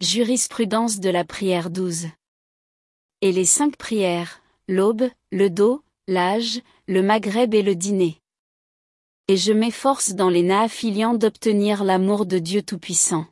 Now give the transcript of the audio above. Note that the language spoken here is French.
Jurisprudence de la prière 12. Et les cinq prières, l'aube, le dos, l'âge, le Maghreb et le dîner. Et je m'efforce dans les naafiliants d'obtenir l'amour de Dieu Tout-Puissant.